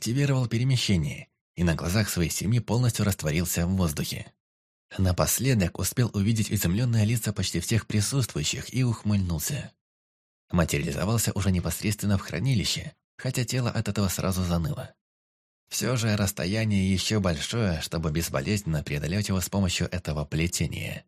активировал перемещение и на глазах своей семьи полностью растворился в воздухе. Напоследок успел увидеть изумленные лица почти всех присутствующих и ухмыльнулся. Материализовался уже непосредственно в хранилище, хотя тело от этого сразу заныло. Все же расстояние еще большое, чтобы безболезненно преодолеть его с помощью этого плетения.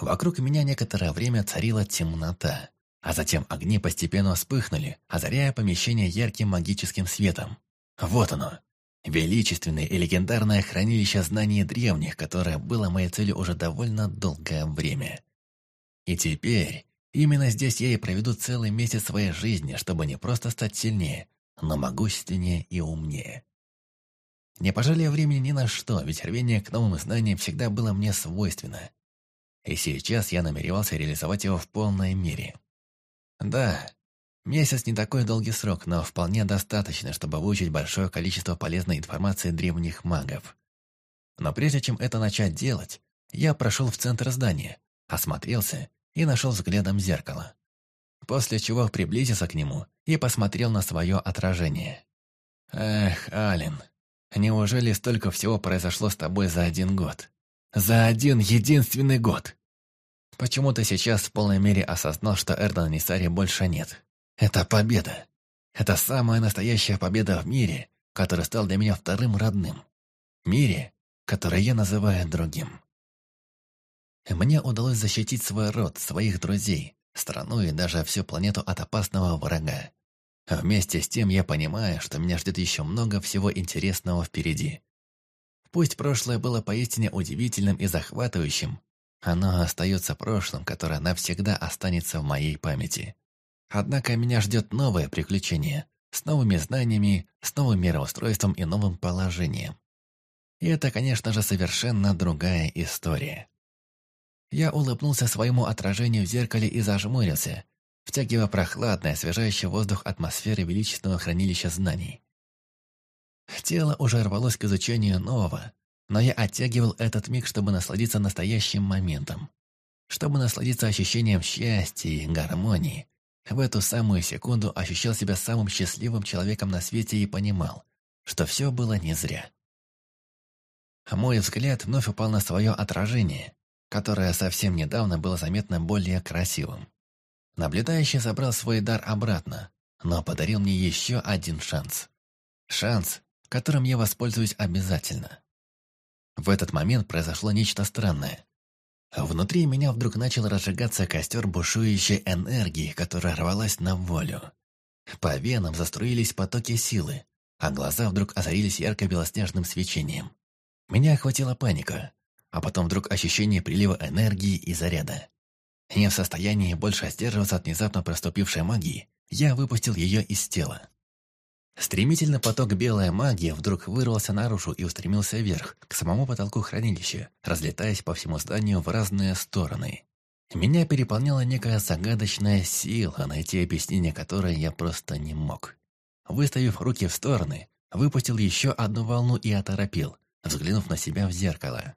Вокруг меня некоторое время царила темнота, а затем огни постепенно вспыхнули, озаряя помещение ярким магическим светом. Вот оно, величественное и легендарное хранилище знаний древних, которое было моей целью уже довольно долгое время. И теперь именно здесь я и проведу целый месяц своей жизни, чтобы не просто стать сильнее, но могущественнее и умнее. Не пожалею времени ни на что, ведь рвение к новым знаниям всегда было мне свойственно. И сейчас я намеревался реализовать его в полной мере. Да, месяц не такой долгий срок, но вполне достаточно, чтобы выучить большое количество полезной информации древних магов. Но прежде чем это начать делать, я прошел в центр здания, осмотрелся и нашел взглядом зеркало. После чего приблизился к нему и посмотрел на свое отражение. Эх, Ален, Неужели столько всего произошло с тобой за один год? За один единственный год! Почему ты сейчас в полной мере осознал, что Эрдона Нисари больше нет? Это победа. Это самая настоящая победа в мире, который стал для меня вторым родным. Мире, который я называю другим. Мне удалось защитить свой род, своих друзей, страну и даже всю планету от опасного врага. Вместе с тем я понимаю, что меня ждет еще много всего интересного впереди. Пусть прошлое было поистине удивительным и захватывающим, оно остается прошлым, которое навсегда останется в моей памяти. Однако меня ждет новое приключение, с новыми знаниями, с новым мироустройством и новым положением. И это, конечно же, совершенно другая история. Я улыбнулся своему отражению в зеркале и зажмурился, втягивая прохладный, освежающий воздух атмосферы величественного хранилища знаний. Тело уже рвалось к изучению нового, но я оттягивал этот миг, чтобы насладиться настоящим моментом. Чтобы насладиться ощущением счастья и гармонии. В эту самую секунду ощущал себя самым счастливым человеком на свете и понимал, что все было не зря. Мой взгляд вновь упал на свое отражение, которое совсем недавно было заметно более красивым. Наблюдающий забрал свой дар обратно, но подарил мне еще один шанс. Шанс, которым я воспользуюсь обязательно. В этот момент произошло нечто странное. Внутри меня вдруг начал разжигаться костер бушующей энергии, которая рвалась на волю. По венам заструились потоки силы, а глаза вдруг озарились ярко-белоснежным свечением. Меня охватила паника, а потом вдруг ощущение прилива энергии и заряда. Не в состоянии больше сдерживаться от внезапно проступившей магии, я выпустил ее из тела. Стремительно поток белой магии вдруг вырвался наружу и устремился вверх, к самому потолку хранилища, разлетаясь по всему зданию в разные стороны. Меня переполняла некая загадочная сила, найти объяснение которой я просто не мог. Выставив руки в стороны, выпустил еще одну волну и оторопил, взглянув на себя в зеркало.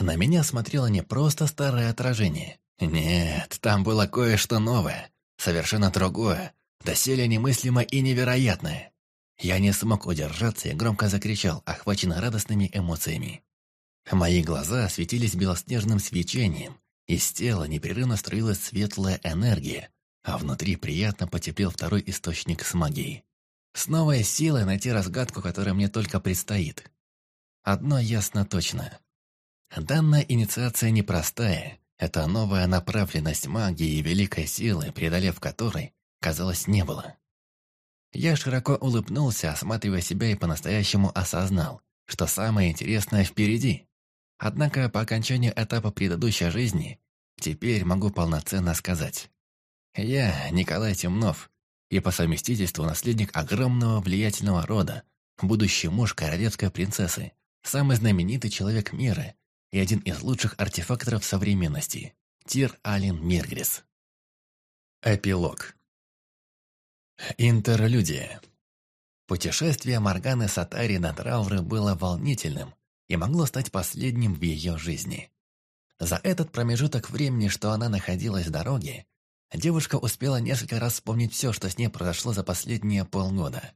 На меня смотрело не просто старое отражение, нет, там было кое-что новое, совершенно другое, доселе немыслимо и невероятное. Я не смог удержаться и громко закричал, охваченный радостными эмоциями. Мои глаза светились белоснежным свечением, из тела непрерывно струилась светлая энергия, а внутри приятно потеплел второй источник с магией. С новой силой найти разгадку, которая мне только предстоит. Одно ясно точно. Данная инициация непростая, это новая направленность магии и великой силы, преодолев которой, казалось, не было. Я широко улыбнулся, осматривая себя и по-настоящему осознал, что самое интересное впереди. Однако по окончанию этапа предыдущей жизни теперь могу полноценно сказать. Я Николай Темнов и по совместительству наследник огромного влиятельного рода, будущий муж королевской принцессы, самый знаменитый человек мира и один из лучших артефакторов современности – Тир Алин Миргрис. Эпилог. Интерлюдия. Путешествие Морганы Сатари на Трауры было волнительным и могло стать последним в ее жизни. За этот промежуток времени, что она находилась в дороге, девушка успела несколько раз вспомнить все, что с ней произошло за последние полгода.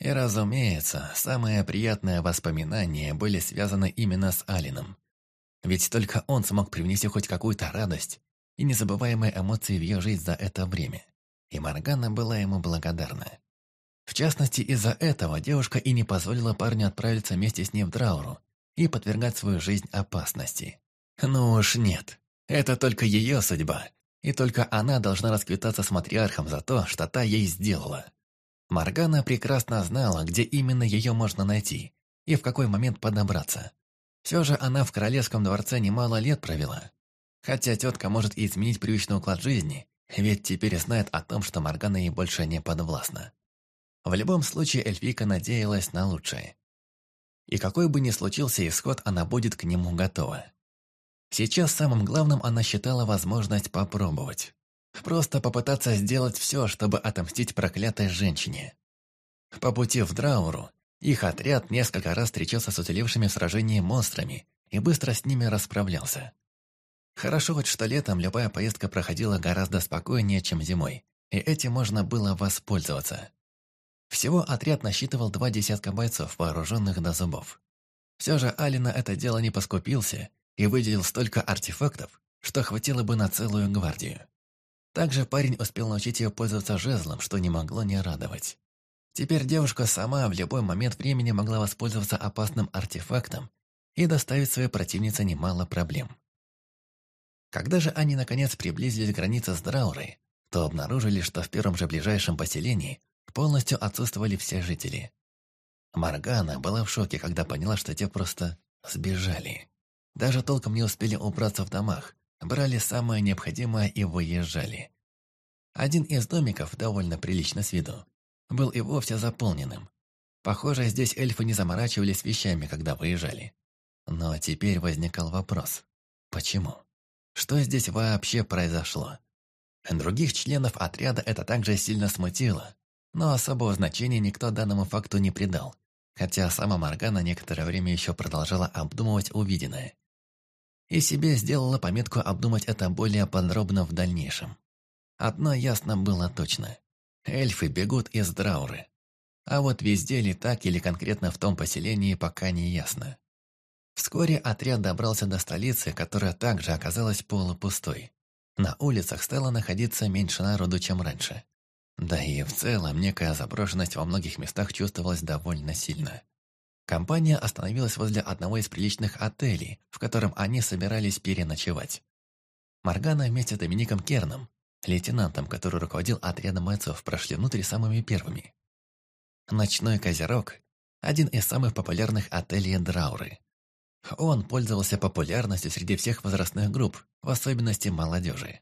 И, разумеется, самые приятные воспоминания были связаны именно с Алином. Ведь только он смог привнести хоть какую-то радость и незабываемые эмоции в ее жизнь за это время. И Моргана была ему благодарна. В частности, из-за этого девушка и не позволила парню отправиться вместе с ней в Драуру и подвергать свою жизнь опасности. Ну уж нет, это только ее судьба, и только она должна расквитаться с матриархом за то, что та ей сделала. Моргана прекрасно знала, где именно ее можно найти и в какой момент подобраться. Все же она в королевском дворце немало лет провела. Хотя тетка может и изменить привычный уклад жизни, ведь теперь знает о том, что Моргана ей больше не подвластна. В любом случае эльфийка надеялась на лучшее. И какой бы ни случился исход, она будет к нему готова. Сейчас самым главным она считала возможность попробовать. Просто попытаться сделать все, чтобы отомстить проклятой женщине. По пути в Драуру их отряд несколько раз встречался с уцелевшими в сражении монстрами и быстро с ними расправлялся. Хорошо хоть что летом любая поездка проходила гораздо спокойнее, чем зимой, и этим можно было воспользоваться. Всего отряд насчитывал два десятка бойцов, вооруженных до зубов. Все же Алина это дело не поскупился и выделил столько артефактов, что хватило бы на целую гвардию. Также парень успел научить ее пользоваться жезлом, что не могло не радовать. Теперь девушка сама в любой момент времени могла воспользоваться опасным артефактом и доставить своей противнице немало проблем. Когда же они наконец приблизились к границе с Драурой, то обнаружили, что в первом же ближайшем поселении полностью отсутствовали все жители. Маргана была в шоке, когда поняла, что те просто сбежали. Даже толком не успели убраться в домах, брали самое необходимое и выезжали. Один из домиков, довольно прилично с виду, был и вовсе заполненным. Похоже, здесь эльфы не заморачивались вещами, когда выезжали. Но теперь возникал вопрос. Почему? Что здесь вообще произошло? Других членов отряда это также сильно смутило, но особого значения никто данному факту не придал, хотя сама Моргана некоторое время еще продолжала обдумывать увиденное и себе сделала пометку обдумать это более подробно в дальнейшем. Одно ясно было точно. Эльфы бегут из Драуры. А вот везде ли так или конкретно в том поселении пока не ясно. Вскоре отряд добрался до столицы, которая также оказалась полупустой. На улицах стало находиться меньше народу, чем раньше. Да и в целом некая заброшенность во многих местах чувствовалась довольно сильно. Компания остановилась возле одного из приличных отелей, в котором они собирались переночевать. Маргана вместе с Домиником Керном, лейтенантом, который руководил отрядом бойцов, прошли внутрь самыми первыми. «Ночной козерог» – один из самых популярных отелей Драуры. Он пользовался популярностью среди всех возрастных групп, в особенности молодежи.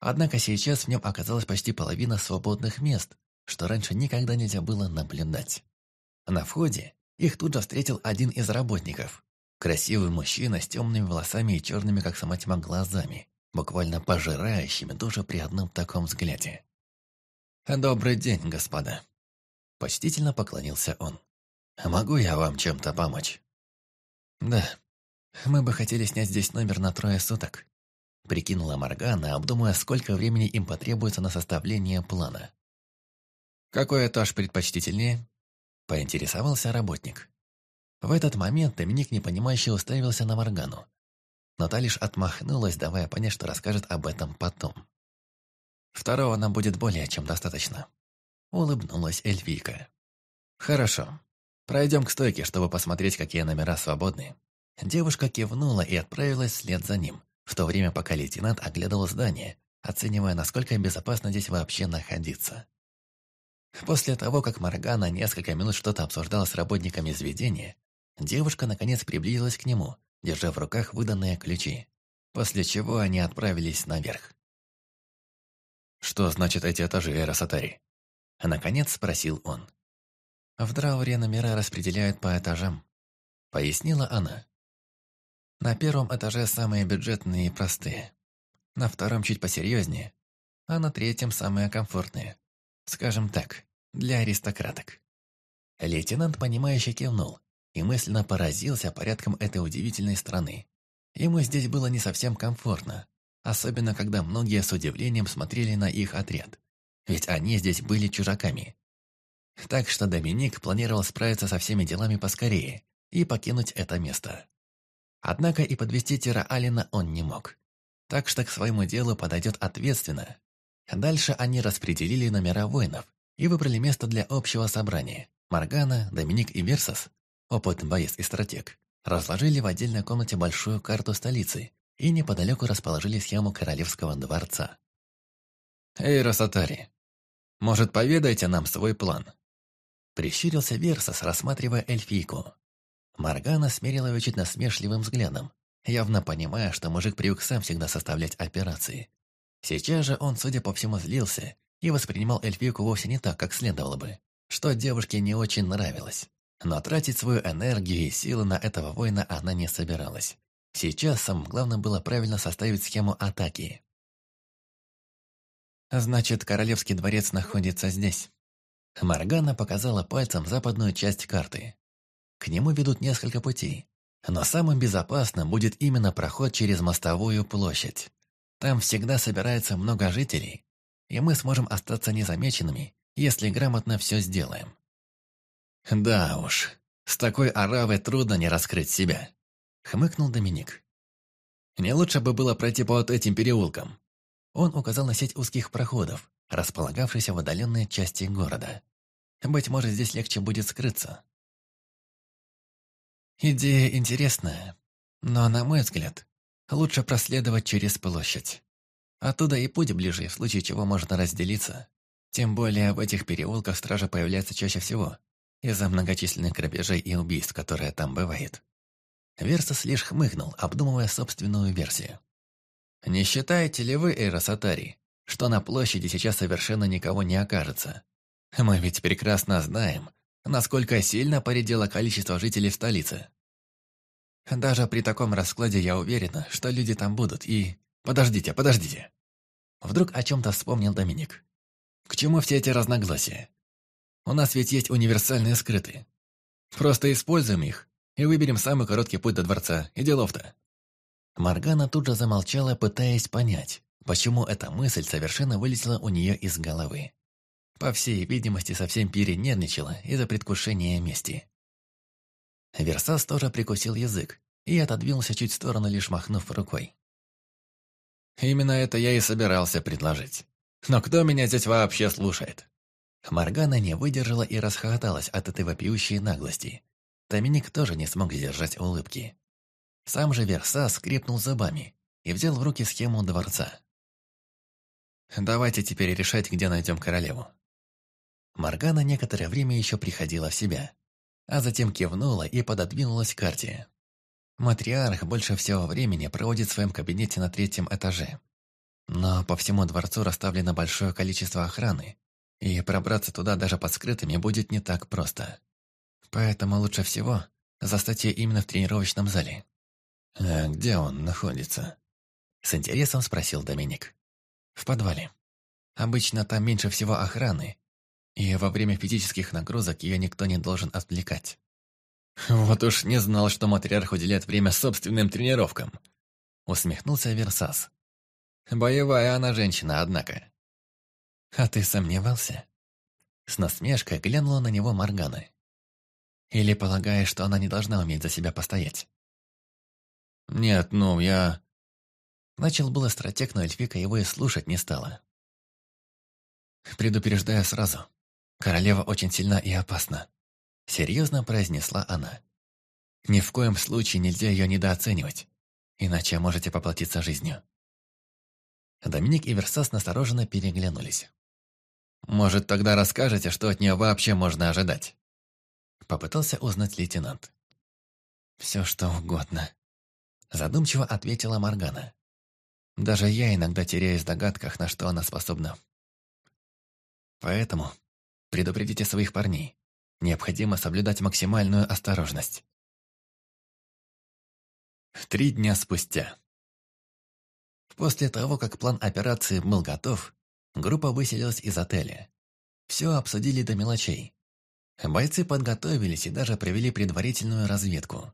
Однако сейчас в нем оказалась почти половина свободных мест, что раньше никогда нельзя было наблюдать. На входе их тут же встретил один из работников. Красивый мужчина с темными волосами и черными, как сама тьма, глазами, буквально пожирающими душу при одном таком взгляде. «Добрый день, господа!» Почтительно поклонился он. «Могу я вам чем-то помочь?» «Да, мы бы хотели снять здесь номер на трое суток», прикинула Моргана, обдумывая, сколько времени им потребуется на составление плана. «Какой этаж предпочтительнее?» Поинтересовался работник. В этот момент Доминик непонимающе уставился на Моргану. Но та лишь отмахнулась, давая понять, что расскажет об этом потом. Второго нам будет более чем достаточно. Улыбнулась Эльвика. Хорошо. Пройдем к стойке, чтобы посмотреть, какие номера свободны. Девушка кивнула и отправилась вслед за ним, в то время пока лейтенант оглядывал здание, оценивая, насколько безопасно здесь вообще находиться. После того, как Моргана несколько минут что-то обсуждала с работниками заведения, девушка наконец приблизилась к нему, держа в руках выданные ключи, после чего они отправились наверх. «Что значит эти этажи, Эросатари?» Наконец спросил он. «В Драуре номера распределяют по этажам», — пояснила она. «На первом этаже самые бюджетные и простые, на втором чуть посерьезнее, а на третьем самые комфортные. Скажем так, для аристократок. Лейтенант, понимающе кивнул и мысленно поразился порядком этой удивительной страны. Ему здесь было не совсем комфортно, особенно когда многие с удивлением смотрели на их отряд, ведь они здесь были чужаками. Так что Доминик планировал справиться со всеми делами поскорее и покинуть это место. Однако и подвести Тира Алина он не мог. Так что к своему делу подойдет ответственно. Дальше они распределили номера воинов и выбрали место для общего собрания. Маргана, Доминик и Версас, опытный боец и стратег, разложили в отдельной комнате большую карту столицы и неподалеку расположили схему королевского дворца. «Эй, Росатари, может, поведайте нам свой план?» Прищурился Версас, рассматривая эльфийку. Маргана смерила его чуть насмешливым взглядом, явно понимая, что мужик привык сам всегда составлять операции. Сейчас же он, судя по всему, злился и воспринимал эльфийку вовсе не так, как следовало бы, что девушке не очень нравилось. Но тратить свою энергию и силы на этого воина она не собиралась. Сейчас самым главным было правильно составить схему атаки. «Значит, королевский дворец находится здесь». Маргана показала пальцем западную часть карты. К нему ведут несколько путей, но самым безопасным будет именно проход через мостовую площадь. Там всегда собирается много жителей, и мы сможем остаться незамеченными, если грамотно все сделаем. Да уж, с такой оравой трудно не раскрыть себя, хмыкнул Доминик. Не лучше бы было пройти по вот этим переулкам. Он указал на сеть узких проходов, располагавшихся в отдаленной части города. Быть может, здесь легче будет скрыться. Идея интересная, но, на мой взгляд, лучше проследовать через площадь. Оттуда и путь ближе, в случае чего можно разделиться. Тем более в этих переулках стража появляется чаще всего, из-за многочисленных грабежей и убийств, которые там бывает. Версус лишь хмыкнул, обдумывая собственную версию. «Не считаете ли вы, Эйросатари, что на площади сейчас совершенно никого не окажется? Мы ведь прекрасно знаем, насколько сильно поредело количество жителей в столице. Даже при таком раскладе я уверена, что люди там будут, и... Подождите, подождите. Вдруг о чем-то вспомнил Доминик. К чему все эти разногласия? У нас ведь есть универсальные скрытые. Просто используем их и выберем самый короткий путь до дворца, и делов-то. Маргана тут же замолчала, пытаясь понять, почему эта мысль совершенно вылетела у нее из головы. По всей видимости, совсем перенервничала из-за предвкушения мести. Версас тоже прикусил язык и отодвинулся чуть в сторону, лишь махнув рукой. «Именно это я и собирался предложить. Но кто меня здесь вообще слушает?» Маргана не выдержала и расхохоталась от этой вопиющей наглости. Доминик тоже не смог сдержать улыбки. Сам же Верса скрипнул зубами и взял в руки схему дворца. «Давайте теперь решать, где найдем королеву. Маргана некоторое время еще приходила в себя, а затем кивнула и пододвинулась к карте. Матриарх больше всего времени проводит в своем кабинете на третьем этаже. Но по всему дворцу расставлено большое количество охраны, и пробраться туда даже под скрытыми будет не так просто. Поэтому лучше всего застать ее именно в тренировочном зале. «А где он находится?» С интересом спросил Доминик. «В подвале. Обычно там меньше всего охраны, и во время физических нагрузок ее никто не должен отвлекать. «Вот уж не знал, что матриарх уделяет время собственным тренировкам», усмехнулся Версас. «Боевая она женщина, однако». «А ты сомневался?» С насмешкой глянула на него Моргана. «Или полагаешь, что она не должна уметь за себя постоять?» «Нет, ну, я...» Начал было стратег, но Эльфика его и слушать не стала. «Предупреждаю сразу. Королева очень сильна и опасна», — серьезно произнесла она. «Ни в коем случае нельзя ее недооценивать, иначе можете поплатиться жизнью». Доминик и Версас настороженно переглянулись. «Может, тогда расскажете, что от нее вообще можно ожидать?» Попытался узнать лейтенант. «Все что угодно», — задумчиво ответила Моргана. «Даже я иногда теряюсь в догадках, на что она способна. Поэтому Предупредите своих парней. Необходимо соблюдать максимальную осторожность. Три дня спустя. После того, как план операции был готов, группа выселилась из отеля. Все обсудили до мелочей. Бойцы подготовились и даже провели предварительную разведку.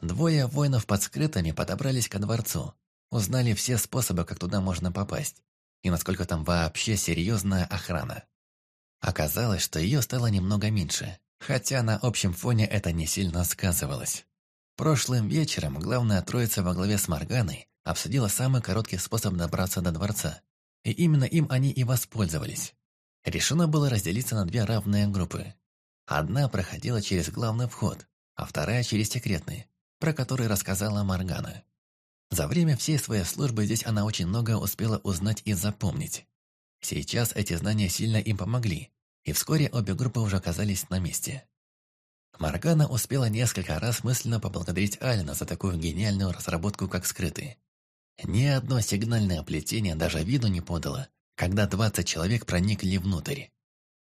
Двое воинов под скрытыми подобрались ко дворцу, узнали все способы, как туда можно попасть, и насколько там вообще серьезная охрана. Оказалось, что ее стало немного меньше, хотя на общем фоне это не сильно сказывалось. Прошлым вечером главная троица во главе с Морганой обсудила самый короткий способ добраться до дворца, и именно им они и воспользовались. Решено было разделиться на две равные группы. Одна проходила через главный вход, а вторая через секретный, про который рассказала Моргана. За время всей своей службы здесь она очень много успела узнать и запомнить. Сейчас эти знания сильно им помогли, и вскоре обе группы уже оказались на месте. Моргана успела несколько раз мысленно поблагодарить Алина за такую гениальную разработку, как скрытый. Ни одно сигнальное плетение даже виду не подало, когда 20 человек проникли внутрь.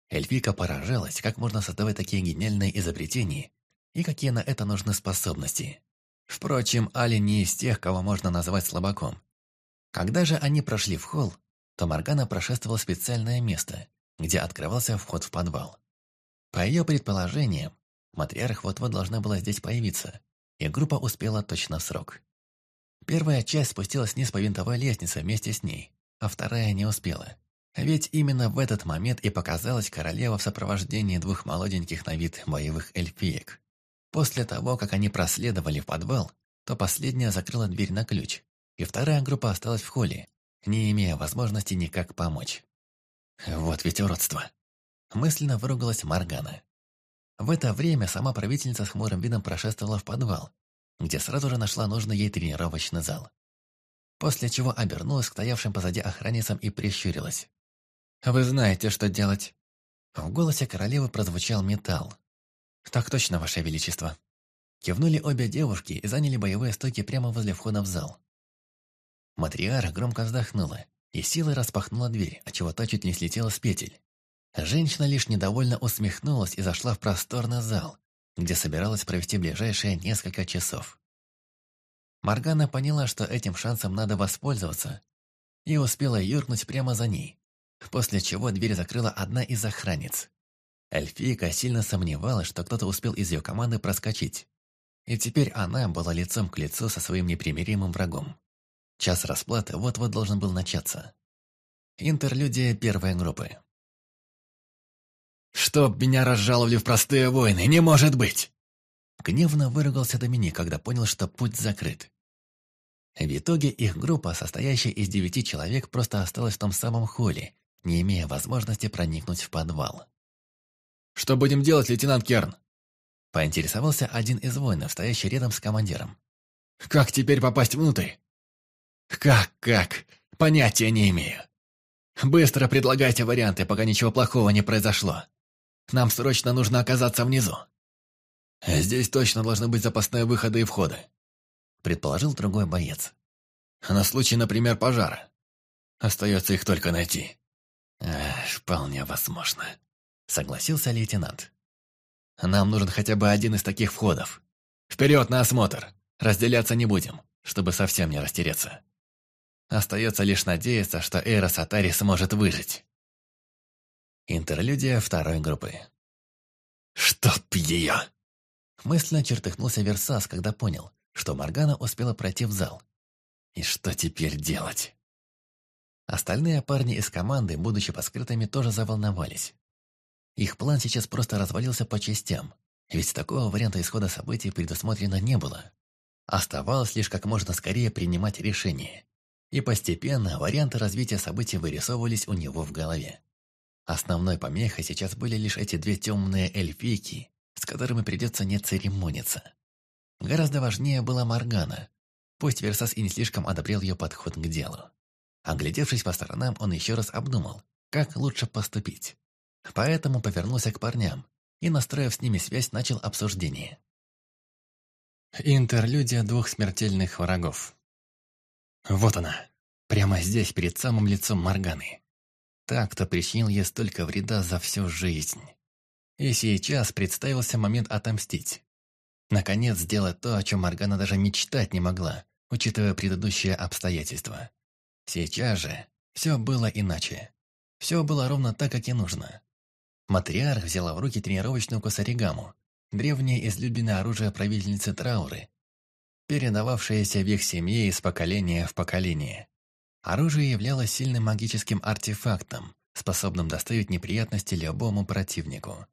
Эльфика поражалась, как можно создавать такие гениальные изобретения и какие на это нужны способности. Впрочем, Али не из тех, кого можно назвать слабаком. Когда же они прошли в холл, то Моргана прошествовала специальное место, где открывался вход в подвал. По ее предположениям, матриарх вот-вот должна была здесь появиться, и группа успела точно в срок. Первая часть спустилась вниз по винтовой лестнице вместе с ней, а вторая не успела. Ведь именно в этот момент и показалась королева в сопровождении двух молоденьких на вид боевых эльфиек. После того, как они проследовали в подвал, то последняя закрыла дверь на ключ, и вторая группа осталась в холле, не имея возможности никак помочь. Вот ведь уродство. Мысленно выругалась Маргана. В это время сама правительница с хмурым видом прошествовала в подвал, где сразу же нашла нужный ей тренировочный зал. После чего обернулась к стоявшим позади охранницам и прищурилась. «Вы знаете, что делать». В голосе королевы прозвучал металл, «Так точно, Ваше Величество». Кивнули обе девушки и заняли боевые стойки прямо возле входа в зал. Матриарх громко вздохнула и силой распахнула дверь, отчего та чуть не слетела с петель. Женщина лишь недовольно усмехнулась и зашла в просторный зал, где собиралась провести ближайшие несколько часов. Маргана поняла, что этим шансом надо воспользоваться, и успела юркнуть прямо за ней, после чего дверь закрыла одна из охранниц. Эльфийка сильно сомневалась, что кто-то успел из ее команды проскочить. И теперь она была лицом к лицу со своим непримиримым врагом. Час расплаты вот-вот должен был начаться. Интерлюдия первой группы. «Чтоб меня разжаловали в простые войны, не может быть!» Гневно выругался Доминик, когда понял, что путь закрыт. В итоге их группа, состоящая из девяти человек, просто осталась в том самом холле, не имея возможности проникнуть в подвал. «Что будем делать, лейтенант Керн?» Поинтересовался один из воинов, стоящий рядом с командиром. «Как теперь попасть внутрь?» «Как-как? Понятия не имею. Быстро предлагайте варианты, пока ничего плохого не произошло. Нам срочно нужно оказаться внизу». «Здесь точно должны быть запасные выходы и входы», предположил другой боец. «На случай, например, пожара. Остается их только найти». Эх, «Вполне возможно», согласился лейтенант. «Нам нужен хотя бы один из таких входов. Вперед на осмотр! Разделяться не будем, чтобы совсем не растереться. Остается лишь надеяться, что Эйра Сатари сможет выжить». Интерлюдия второй группы. «Чтоб ее!» Мысленно чертыхнулся Версас, когда понял, что Моргана успела пройти в зал. «И что теперь делать?» Остальные парни из команды, будучи поскрытыми, тоже заволновались. Их план сейчас просто развалился по частям, ведь такого варианта исхода событий предусмотрено не было. Оставалось лишь как можно скорее принимать решение. И постепенно варианты развития событий вырисовывались у него в голове. Основной помехой сейчас были лишь эти две темные эльфийки, с которыми придется не церемониться. Гораздо важнее была Моргана. Пусть Версас и не слишком одобрил ее подход к делу. Оглядевшись по сторонам, он еще раз обдумал, как лучше поступить. Поэтому повернулся к парням и, настроив с ними связь, начал обсуждение. Интерлюдия двух смертельных врагов. Вот она, прямо здесь, перед самым лицом Морганы. Та, кто причинил ей столько вреда за всю жизнь. И сейчас представился момент отомстить. Наконец сделать то, о чем Моргана даже мечтать не могла, учитывая предыдущие обстоятельства. Сейчас же все было иначе. Все было ровно так, как и нужно. Матриарх взяла в руки тренировочную косаригаму, древнее излюбленное оружие правительницы Трауры, передававшееся в их семье из поколения в поколение. Оружие являлось сильным магическим артефактом, способным доставить неприятности любому противнику.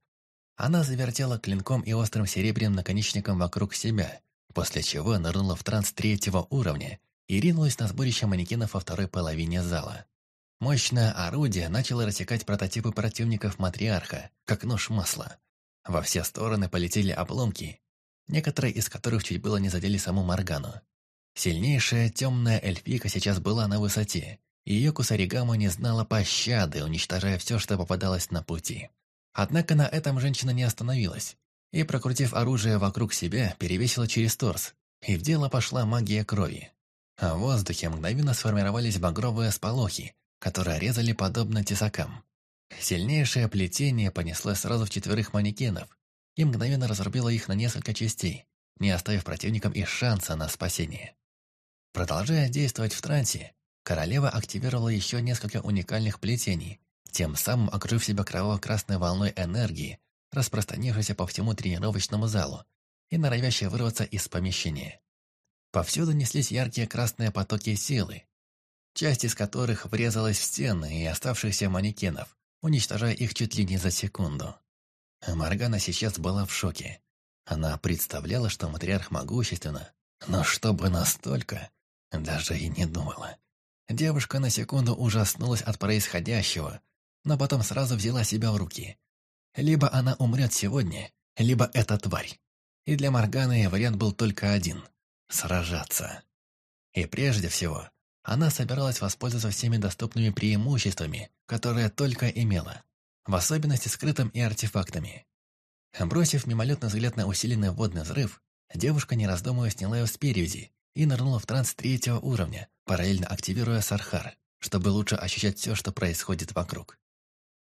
Она завертела клинком и острым серебряным наконечником вокруг себя, после чего нырнула в транс третьего уровня и ринулась на сборище манекенов во второй половине зала. Мощное орудие начало рассекать прототипы противников матриарха, как нож масла. Во все стороны полетели обломки, некоторые из которых чуть было не задели саму Моргану. Сильнейшая темная эльфийка сейчас была на высоте, и ее Кусаригама не знала пощады, уничтожая все, что попадалось на пути. Однако на этом женщина не остановилась, и, прокрутив оружие вокруг себя, перевесила через торс, и в дело пошла магия крови. А в воздухе мгновенно сформировались багровые сполохи, которые резали подобно тесакам. Сильнейшее плетение понеслось сразу в четверых манекенов и мгновенно разрубило их на несколько частей, не оставив противникам и шанса на спасение. Продолжая действовать в трансе, королева активировала еще несколько уникальных плетений, тем самым окружив себя кроваво-красной волной энергии, распространившейся по всему тренировочному залу и норовящей вырваться из помещения. Повсюду неслись яркие красные потоки силы, часть из которых врезалась в стены и оставшихся манекенов, уничтожая их чуть ли не за секунду. Маргана сейчас была в шоке. Она представляла, что матриарх могущественно, но чтобы настолько, даже и не думала. Девушка на секунду ужаснулась от происходящего, но потом сразу взяла себя в руки. Либо она умрет сегодня, либо эта тварь. И для Морганы вариант был только один – сражаться. И прежде всего, она собиралась воспользоваться всеми доступными преимуществами, которые только имела, в особенности скрытым и артефактами. Бросив мимолетный взгляд на усиленный водный взрыв, девушка, не раздумывая, сняла его с перевязи и нырнула в транс третьего уровня, параллельно активируя Сархар, чтобы лучше ощущать все, что происходит вокруг.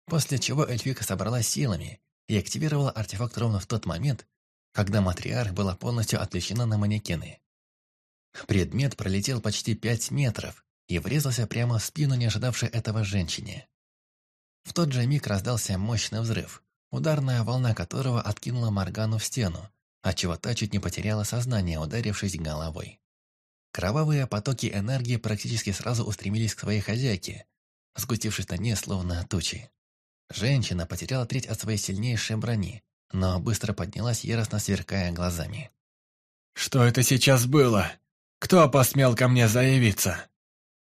После чего эльфика собралась силами и активировала артефакт ровно в тот момент, когда матриарх была полностью отвлечена на манекены. Предмет пролетел почти пять метров и врезался прямо в спину не ожидавшей этого женщине. В тот же миг раздался мощный взрыв, ударная волна которого откинула Моргану в стену, отчего та чуть не потеряла сознание, ударившись головой. Кровавые потоки энергии практически сразу устремились к своей хозяйке, сгустившись на ней словно тучи. Женщина потеряла треть от своей сильнейшей брони, но быстро поднялась, яростно сверкая глазами. «Что это сейчас было?» Кто посмел ко мне заявиться?»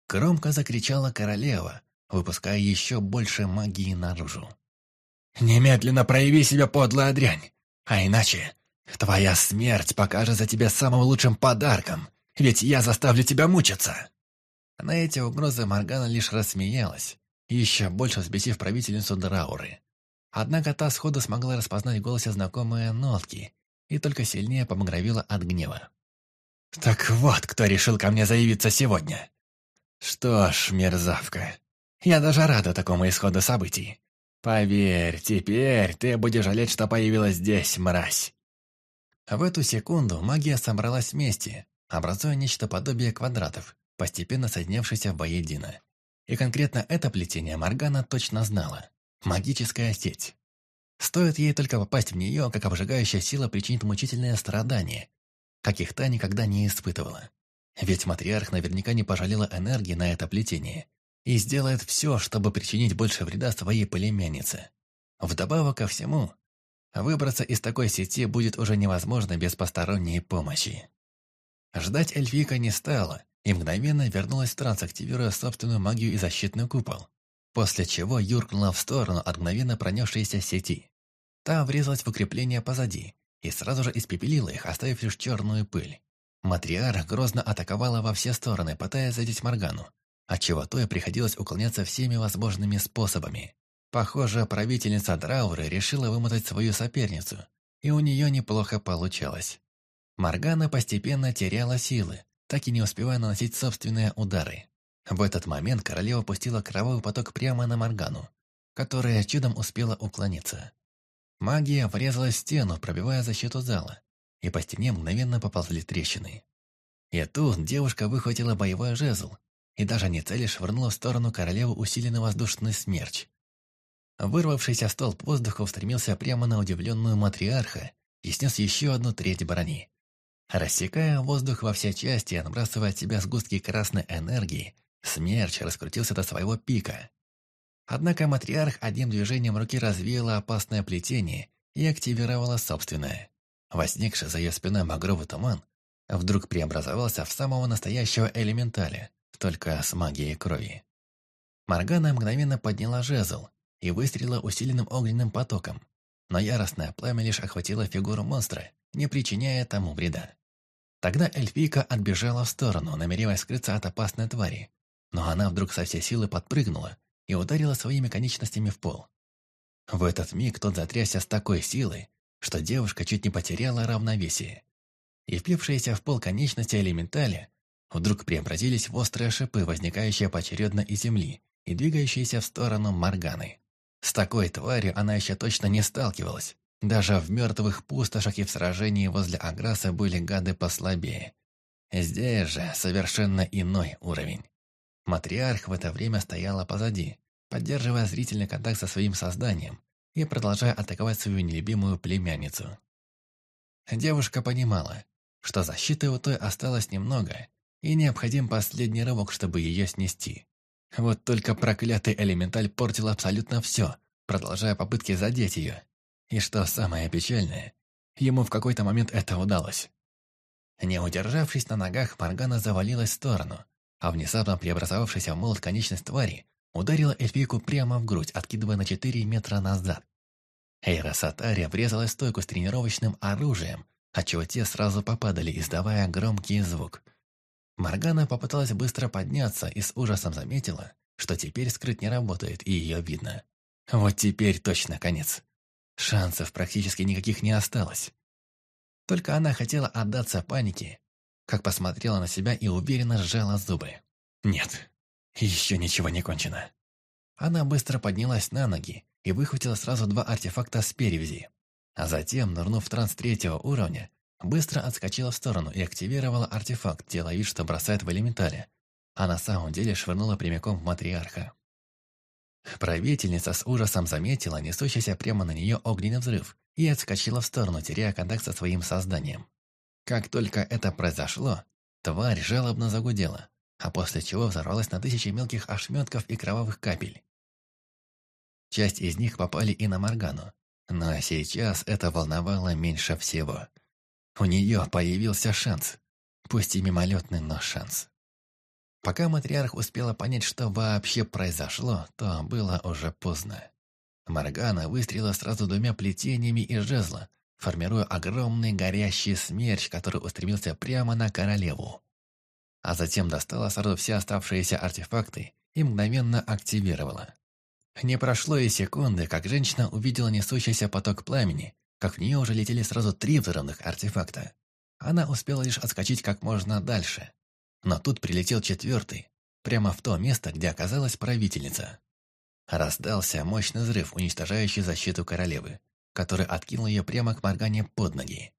Громко закричала королева, выпуская еще больше магии наружу. «Немедленно прояви себя, подлая дрянь, а иначе твоя смерть покажет за тебя самым лучшим подарком, ведь я заставлю тебя мучиться!» На эти угрозы Моргана лишь рассмеялась, еще больше взбесив правительницу Драуры. Однако та сходу смогла распознать в голосе знакомые нотки и только сильнее помагровила от гнева. Так вот, кто решил ко мне заявиться сегодня. Что ж, мерзавка, я даже рада такому исходу событий. Поверь, теперь ты будешь жалеть, что появилась здесь, мразь. В эту секунду магия собралась вместе, образуя нечто подобие квадратов, постепенно соединявшихся воедино. И конкретно это плетение Моргана точно знала. Магическая сеть. Стоит ей только попасть в нее, как обжигающая сила причинит мучительное страдание, каких та никогда не испытывала. Ведь матриарх наверняка не пожалела энергии на это плетение и сделает все, чтобы причинить больше вреда своей племяннице. Вдобавок ко всему, выбраться из такой сети будет уже невозможно без посторонней помощи. Ждать эльфийка не стала и мгновенно вернулась в транс, активируя собственную магию и защитный купол, после чего юркнула в сторону от мгновенно пронесшейся сети. Та врезалась в укрепление позади, и сразу же испепелила их, оставив лишь черную пыль. Матриарх грозно атаковала во все стороны, пытаясь задеть Моргану, отчего той приходилось уклоняться всеми возможными способами. Похоже, правительница Драуры решила вымотать свою соперницу, и у нее неплохо получалось. Моргана постепенно теряла силы, так и не успевая наносить собственные удары. В этот момент королева пустила кровавый поток прямо на Моргану, которая чудом успела уклониться. Магия врезалась в стену, пробивая защиту зала, и по стене мгновенно поползли трещины. И тут девушка выхватила боевой жезл и даже не целясь швырнула в сторону королевы усиленный воздушный смерч. Вырвавшийся столб воздуха устремился прямо на удивленную матриарха и снес еще одну треть брони. Рассекая воздух во все части и отбрасывая от себя сгустки красной энергии, смерч раскрутился до своего пика. Однако матриарх одним движением руки развеяла опасное плетение и активировала собственное. Возникший за ее спиной багровый туман вдруг преобразовался в самого настоящего элементаля, только с магией крови. Моргана мгновенно подняла жезл и выстрелила усиленным огненным потоком, но яростное пламя лишь охватило фигуру монстра, не причиняя тому вреда. Тогда эльфийка отбежала в сторону, намереваясь скрыться от опасной твари, но она вдруг со всей силы подпрыгнула и ударила своими конечностями в пол. В этот миг тот затрясся с такой силой, что девушка чуть не потеряла равновесие. И впившиеся в пол конечности элементали вдруг преобразились в острые шипы, возникающие поочередно из земли и двигающиеся в сторону Морганы. С такой тварью она еще точно не сталкивалась. Даже в мертвых пустошах и в сражении возле Аграса были гады послабее. Здесь же совершенно иной уровень. Матриарх в это время стояла позади, поддерживая зрительный контакт со своим созданием и продолжая атаковать свою нелюбимую племянницу. Девушка понимала, что защиты у той осталось немного, и необходим последний рывок, чтобы ее снести. Вот только проклятый элементаль портил абсолютно все, продолжая попытки задеть ее. И что самое печальное, ему в какой-то момент это удалось. Не удержавшись на ногах, Моргана завалилась в сторону, а внезапно преобразовавшаяся в молот конечность твари ударила эльфийку прямо в грудь, откидывая на 4 метра назад. Эйра Сатария врезалась в стойку с тренировочным оружием, отчего те сразу попадали, издавая громкий звук. Моргана попыталась быстро подняться и с ужасом заметила, что теперь скрыть не работает, и ее видно. Вот теперь точно конец. Шансов практически никаких не осталось. Только она хотела отдаться панике, как посмотрела на себя и уверенно сжала зубы. Нет, еще ничего не кончено. Она быстро поднялась на ноги и выхватила сразу два артефакта с перевязи. А затем, нырнув в транс третьего уровня, быстро отскочила в сторону и активировала артефакт, делая вид, что бросает в элементале, а на самом деле швырнула прямиком в матриарха. Правительница с ужасом заметила несущийся прямо на нее огненный взрыв и отскочила в сторону, теряя контакт со своим созданием. Как только это произошло, тварь жалобно загудела, а после чего взорвалась на тысячи мелких ошметков и кровавых капель. Часть из них попали и на Моргану, но сейчас это волновало меньше всего. У нее появился шанс, пусть и мимолетный, но шанс. Пока матриарх успела понять, что вообще произошло, то было уже поздно. Моргана выстрелила сразу двумя плетениями из жезла, формируя огромный горящий смерч, который устремился прямо на королеву. А затем достала сразу все оставшиеся артефакты и мгновенно активировала. Не прошло и секунды, как женщина увидела несущийся поток пламени, как в нее уже летели сразу три взрывных артефакта. Она успела лишь отскочить как можно дальше. Но тут прилетел четвертый, прямо в то место, где оказалась правительница. Раздался мощный взрыв, уничтожающий защиту королевы который откинул ее прямо к Моргане под ноги.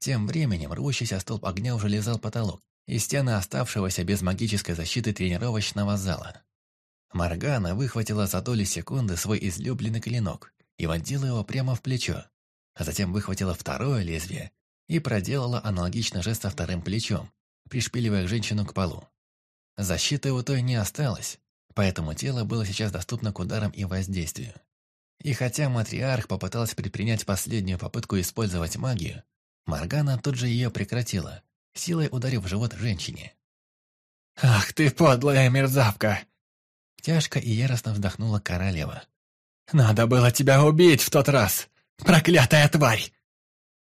Тем временем рвущийся столб огня уже лизал потолок и стены оставшегося без магической защиты тренировочного зала. Моргана выхватила за доли секунды свой излюбленный клинок и вонзила его прямо в плечо, а затем выхватила второе лезвие и проделала аналогично жест со вторым плечом, пришпиливая женщину к полу. Защиты у той не осталось, поэтому тело было сейчас доступно к ударам и воздействию. И хотя матриарх попыталась предпринять последнюю попытку использовать магию, Моргана тут же ее прекратила, силой ударив в живот женщине. «Ах ты подлая мерзавка!» Тяжко и яростно вздохнула королева. «Надо было тебя убить в тот раз! Проклятая тварь!»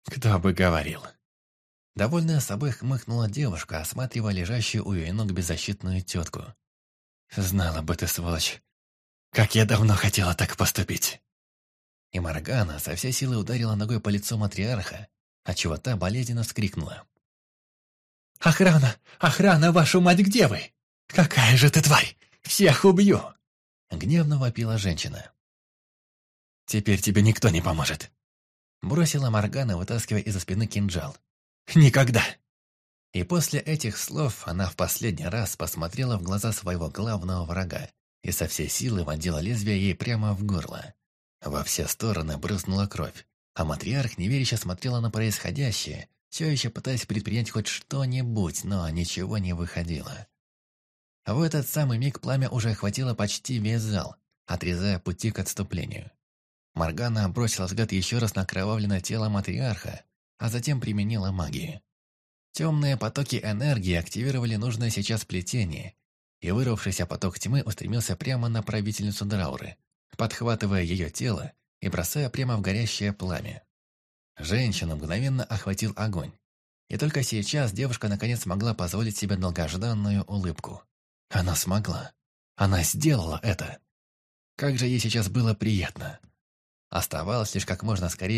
«Кто бы говорил!» Довольная собой хмыкнула девушка, осматривая лежащую у ее ног беззащитную тетку. «Знала бы ты, сволочь, как я давно хотела так поступить!» И Моргана со всей силы ударила ногой по лицу матриарха, отчего та болезненно вскрикнула. «Охрана! Охрана, вашу мать, где вы? Какая же ты тварь! Всех убью!» Гневно вопила женщина. «Теперь тебе никто не поможет!» Бросила Моргана, вытаскивая из-за спины кинжал. «Никогда!» И после этих слов она в последний раз посмотрела в глаза своего главного врага и со всей силы вонзила лезвие ей прямо в горло. Во все стороны брызнула кровь, а матриарх неверяще смотрела на происходящее, все еще пытаясь предпринять хоть что-нибудь, но ничего не выходило. В этот самый миг пламя уже охватило почти весь зал, отрезая пути к отступлению. Моргана бросила взгляд еще раз на кровавленное тело матриарха, а затем применила магию. Темные потоки энергии активировали нужное сейчас плетение, и вырвавшийся поток тьмы устремился прямо на правительницу Драуры, подхватывая ее тело и бросая прямо в горящее пламя. Женщину мгновенно охватил огонь, и только сейчас девушка наконец смогла позволить себе долгожданную улыбку. Она смогла. Она сделала это. Как же ей сейчас было приятно. Оставалось лишь как можно скорее